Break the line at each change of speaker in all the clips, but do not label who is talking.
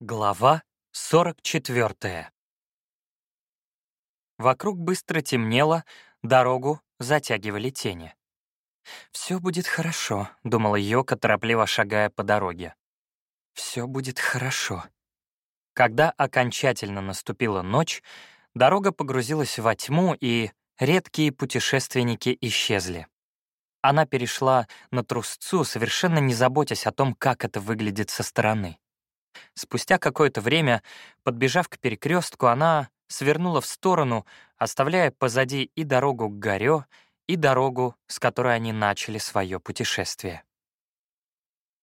Глава 44 Вокруг быстро темнело, дорогу затягивали тени. «Все будет хорошо», — думала Йока, торопливо шагая по дороге. «Все будет хорошо». Когда окончательно наступила ночь, дорога погрузилась во тьму, и редкие путешественники исчезли. Она перешла на трусцу, совершенно не заботясь о том, как это выглядит со стороны. Спустя какое-то время, подбежав к перекрестку, она свернула в сторону, оставляя позади и дорогу к горё, и дорогу, с которой они начали свое путешествие.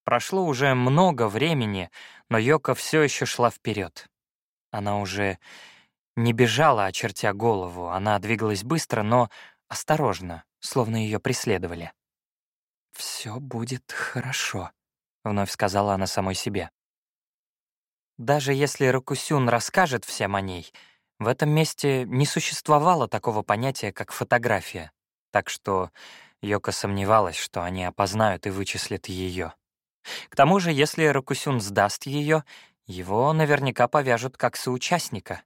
Прошло уже много времени, но Йока все еще шла вперед. Она уже не бежала, очертя голову, она двигалась быстро, но осторожно, словно ее преследовали. «Все будет хорошо», — вновь сказала она самой себе. Даже если Рокусюн расскажет всем о ней, в этом месте не существовало такого понятия, как фотография, так что Йока сомневалась, что они опознают и вычислят ее. К тому же, если Рокусюн сдаст ее, его наверняка повяжут как соучастника.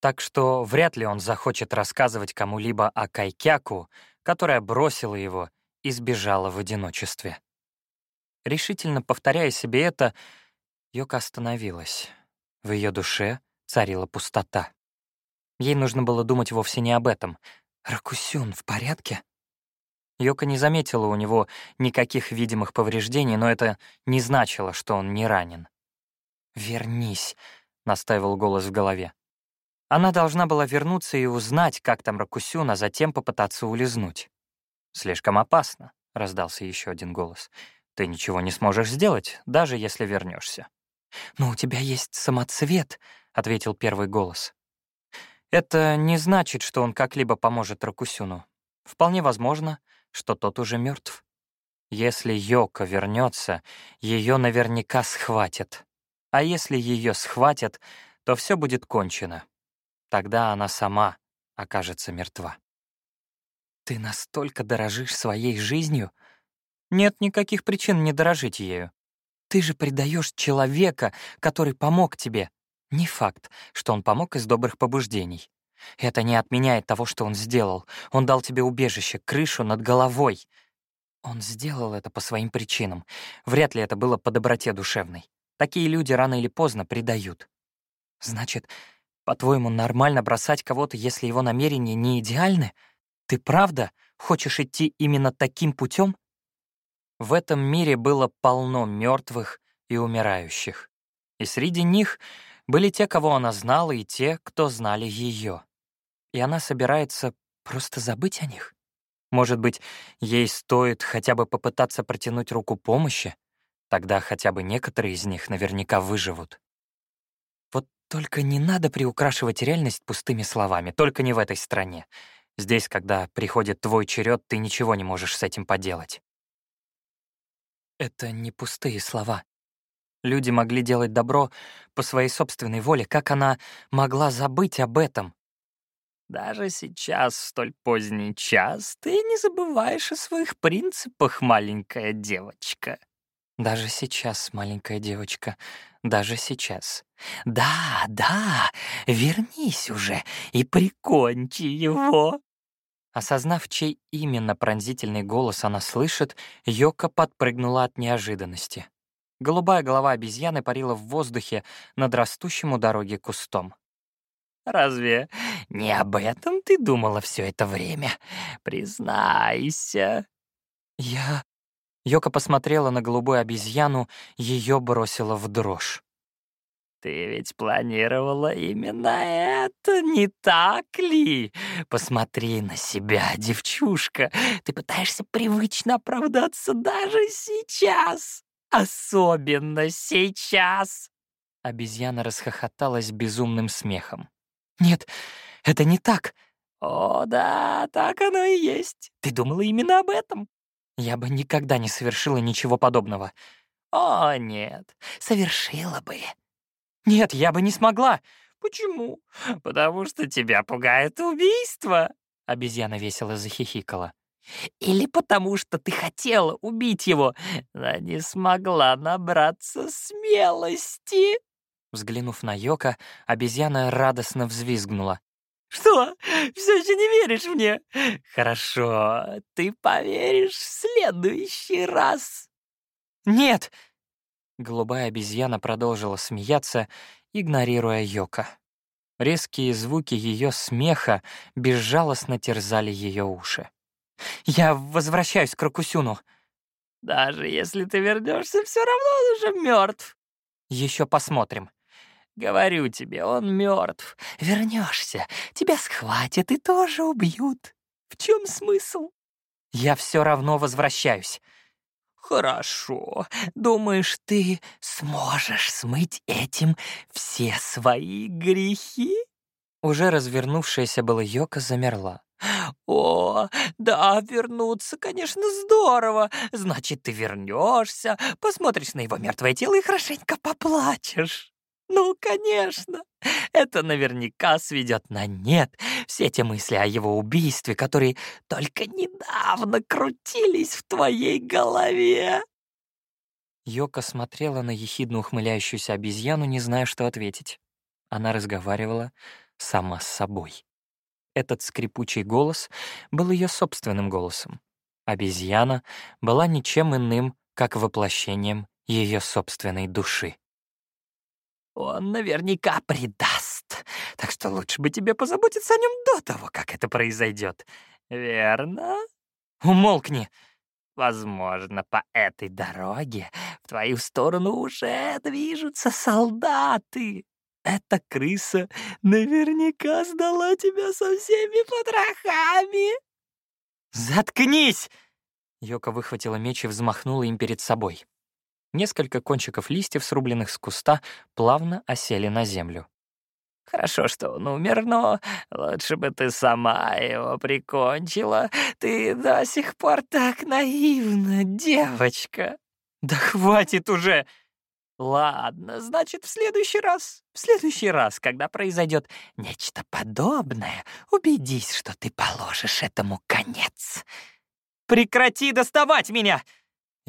Так что вряд ли он захочет рассказывать кому-либо о Кайкяку, которая бросила его и сбежала в одиночестве. Решительно повторяя себе это, Йока остановилась. В ее душе царила пустота. Ей нужно было думать вовсе не об этом. «Ракусюн в порядке?» Йока не заметила у него никаких видимых повреждений, но это не значило, что он не ранен. «Вернись», — настаивал голос в голове. Она должна была вернуться и узнать, как там Ракусюн, а затем попытаться улизнуть. «Слишком опасно», — раздался еще один голос. «Ты ничего не сможешь сделать, даже если вернешься. «Но у тебя есть самоцвет», — ответил первый голос. «Это не значит, что он как-либо поможет Ракусюну. Вполне возможно, что тот уже мертв. Если Йока вернется, ее наверняка схватят. А если ее схватят, то все будет кончено. Тогда она сама окажется мертва. Ты настолько дорожишь своей жизнью? Нет никаких причин не дорожить ею. Ты же предаешь человека, который помог тебе. Не факт, что он помог из добрых побуждений. Это не отменяет того, что он сделал. Он дал тебе убежище, крышу над головой. Он сделал это по своим причинам. Вряд ли это было по доброте душевной. Такие люди рано или поздно предают. Значит, по-твоему, нормально бросать кого-то, если его намерения не идеальны? Ты правда хочешь идти именно таким путем? В этом мире было полно мертвых и умирающих. И среди них были те, кого она знала, и те, кто знали ее. И она собирается просто забыть о них? Может быть, ей стоит хотя бы попытаться протянуть руку помощи? Тогда хотя бы некоторые из них наверняка выживут. Вот только не надо приукрашивать реальность пустыми словами, только не в этой стране. Здесь, когда приходит твой черед, ты ничего не можешь с этим поделать. Это не пустые слова. Люди могли делать добро по своей собственной воле. Как она могла забыть об этом? Даже сейчас, столь поздний час, ты не забываешь о своих принципах, маленькая девочка. Даже сейчас, маленькая девочка, даже сейчас. Да, да, вернись уже и прикончи его. Осознав, чей именно пронзительный голос она слышит, Йока подпрыгнула от неожиданности. Голубая голова обезьяны парила в воздухе над растущим у дороги кустом. «Разве не об этом ты думала все это время? Признайся». «Я...» Йока посмотрела на голубую обезьяну, ее бросило в дрожь. Ты ведь планировала именно это, не так ли? Посмотри на себя, девчушка. Ты пытаешься привычно оправдаться даже сейчас. Особенно сейчас. Обезьяна расхохоталась безумным смехом. Нет, это не так. О, да, так оно и есть. Ты думала именно об этом? Я бы никогда не совершила ничего подобного. О, нет, совершила бы. «Нет, я бы не смогла». «Почему?» «Потому что тебя пугает убийство», — обезьяна весело захихикала. «Или потому что ты хотела убить его, но не смогла набраться смелости». Взглянув на Йока, обезьяна радостно взвизгнула.
«Что, все еще не веришь мне? Хорошо, ты поверишь в следующий раз».
«Нет!» Голубая обезьяна продолжила смеяться, игнорируя Йока. Резкие звуки ее смеха безжалостно терзали ее уши. «Я возвращаюсь к Ракусюну».
«Даже если ты вернешься, все равно он уже мертв.
Еще посмотрим.
Говорю тебе, он мертв. Вернешься, тебя схватят и тоже убьют. В чем смысл?
Я все равно возвращаюсь.
Хорошо. Думаешь, ты сможешь смыть этим все свои грехи?
Уже развернувшаяся была Йока замерла.
«О, да, вернуться, конечно, здорово. Значит, ты вернешься, посмотришь на его мертвое тело и хорошенько поплачешь». Ну, конечно. Это наверняка сведет на нет все те мысли о его убийстве, которые только недавно крутились в твоей голове.
Йока смотрела на ехидно ухмыляющуюся обезьяну, не зная, что ответить. Она разговаривала сама с собой. Этот скрипучий голос был ее собственным голосом. Обезьяна была ничем иным, как воплощением ее собственной души.
Он наверняка предаст, так что лучше бы тебе позаботиться о нем до того, как это произойдет. Верно?
Умолкни.
Возможно, по этой дороге в твою сторону уже движутся солдаты. Эта крыса наверняка сдала тебя со всеми потрохами.
Заткнись! Йока выхватила меч и взмахнула им перед собой. Несколько кончиков листьев, срубленных с куста, плавно осели на землю.
«Хорошо, что он умер, но лучше бы ты сама его прикончила. Ты до сих пор так наивна, девочка».
«Да хватит уже!»
«Ладно, значит, в следующий раз, в следующий раз, когда произойдет нечто подобное, убедись, что ты положишь этому конец».
«Прекрати доставать меня!»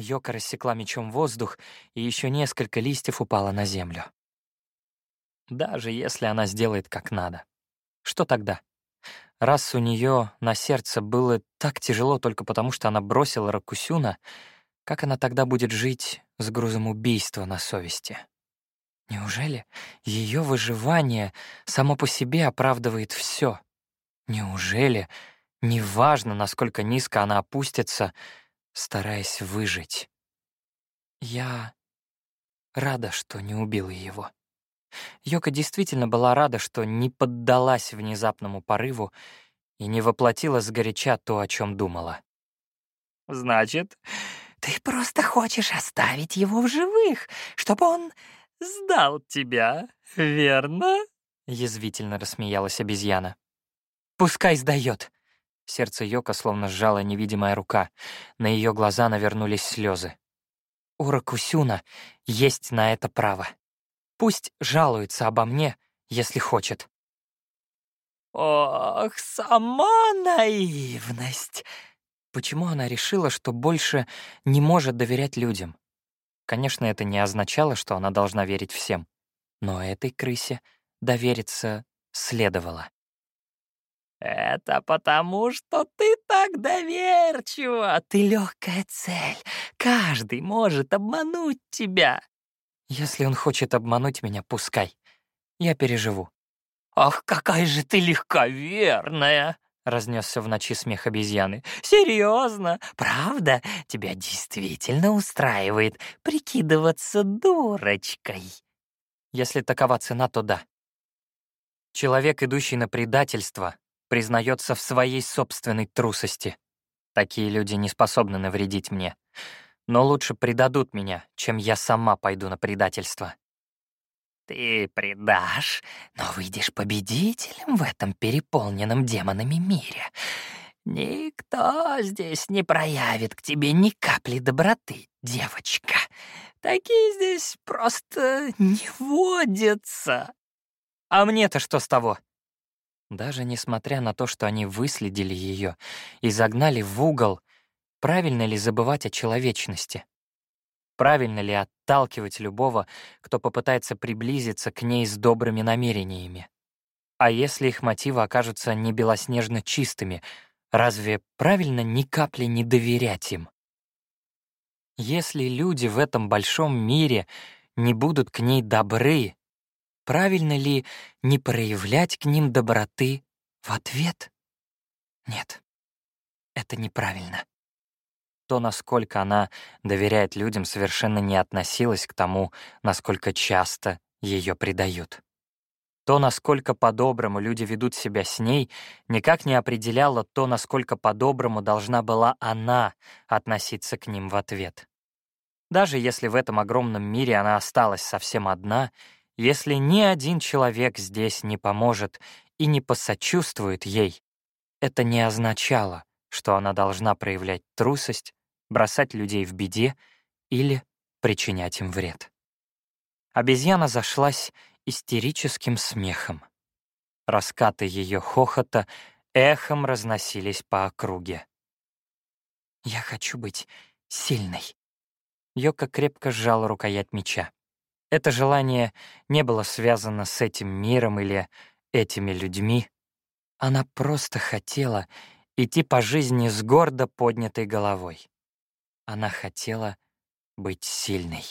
Йока рассекла мечом воздух, и еще несколько листьев упало на землю. Даже если она сделает как надо. Что тогда? Раз у нее на сердце было так тяжело только потому, что она бросила Ракусюна, как она тогда будет жить с грузом убийства на совести? Неужели ее выживание само по себе оправдывает все? Неужели, неважно, насколько низко она опустится, стараясь выжить. Я рада, что не убила его. Йока действительно была рада, что не поддалась внезапному порыву и не воплотила сгоряча то, о чем думала.
«Значит, ты просто хочешь оставить его в живых, чтобы он сдал тебя, верно?»
Язвительно рассмеялась обезьяна. «Пускай сдает. Сердце Йока словно сжала невидимая рука. На ее глаза навернулись слезы. У Ракусюна есть на это право. Пусть жалуется обо мне, если хочет.
Ох, сама наивность!
Почему она решила, что больше не может доверять людям? Конечно, это не означало, что она должна верить всем. Но этой крысе довериться следовало.
«Это потому, что ты так доверчива, ты легкая цель. Каждый может обмануть тебя».
«Если он хочет обмануть меня, пускай. Я переживу».
«Ах, какая же ты легковерная!» — разнесся в ночи смех обезьяны. «Серьезно? Правда? Тебя действительно устраивает прикидываться дурочкой?»
«Если такова цена, то да. Человек, идущий на предательство, признается в своей собственной трусости. Такие люди не способны навредить мне. Но лучше предадут меня, чем я сама пойду на предательство.
Ты предашь, но выйдешь победителем в этом переполненном демонами мире. Никто здесь не проявит к тебе ни капли доброты, девочка. Такие здесь просто не водятся.
А мне-то что с того? Даже несмотря на то, что они выследили ее и загнали в угол, правильно ли забывать о человечности? правильно ли отталкивать любого, кто попытается приблизиться к ней с добрыми намерениями. А если их мотивы окажутся не белоснежно чистыми, разве правильно ни капли не доверять им? Если люди в этом большом мире не будут к ней добры, правильно ли не проявлять к ним доброты в ответ? Нет, это неправильно. То, насколько она доверяет людям, совершенно не относилось к тому, насколько часто ее предают. То, насколько по-доброму люди ведут себя с ней, никак не определяло то, насколько по-доброму должна была она относиться к ним в ответ. Даже если в этом огромном мире она осталась совсем одна, если ни один человек здесь не поможет и не посочувствует ей, это не означало, что она должна проявлять трусость бросать людей в беде или причинять им вред. Обезьяна зашлась истерическим смехом. Раскаты ее хохота эхом разносились по округе. «Я хочу быть сильной». Йока крепко сжала рукоять меча. Это желание не было связано с этим миром или этими людьми. Она просто хотела идти по жизни с гордо поднятой головой. Она хотела быть сильной.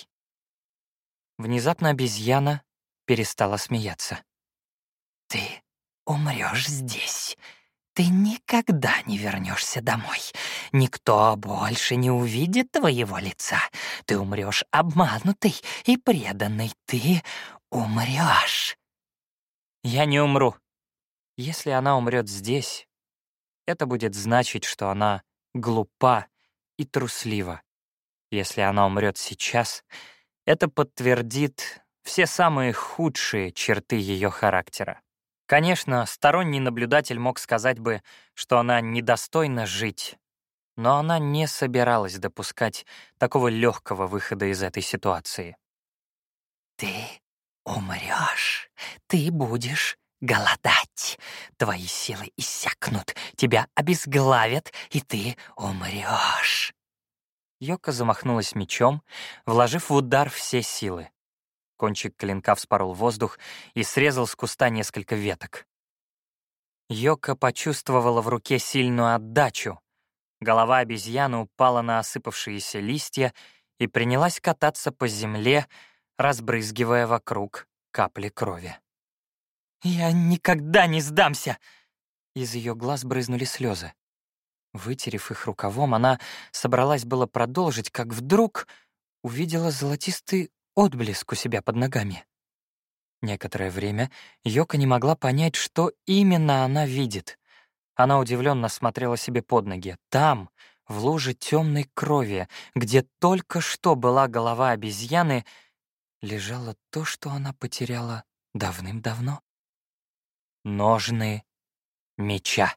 Внезапно обезьяна перестала смеяться. «Ты умрешь здесь. Ты никогда не вернешься домой. Никто больше не увидит твоего лица. Ты умрешь обманутый и преданный. Ты умрешь. Я не умру. Если она умрет здесь, это будет значить, что она глупа и труслива. Если она умрет сейчас, это подтвердит все самые худшие черты ее характера. Конечно, сторонний наблюдатель мог сказать бы, что она недостойна жить, но она не собиралась допускать такого легкого выхода из этой ситуации. «Ты умрешь, ты будешь голодать, твои силы иссякнут, тебя обезглавят, и ты умрешь. Йока замахнулась мечом, вложив в удар все силы. Кончик клинка вспорол воздух и срезал с куста несколько веток. Йока почувствовала в руке сильную отдачу. Голова обезьяны упала на осыпавшиеся листья и принялась кататься по земле, разбрызгивая вокруг капли крови. «Я никогда не сдамся!» Из ее глаз брызнули слезы. Вытерев их рукавом, она собралась было продолжить, как вдруг увидела золотистый отблеск у себя под ногами. Некоторое время Йока не могла понять, что именно она видит. Она удивленно смотрела себе под ноги. Там, в луже темной крови, где только что была голова обезьяны, лежало то, что она потеряла давным-давно. Ножны меча.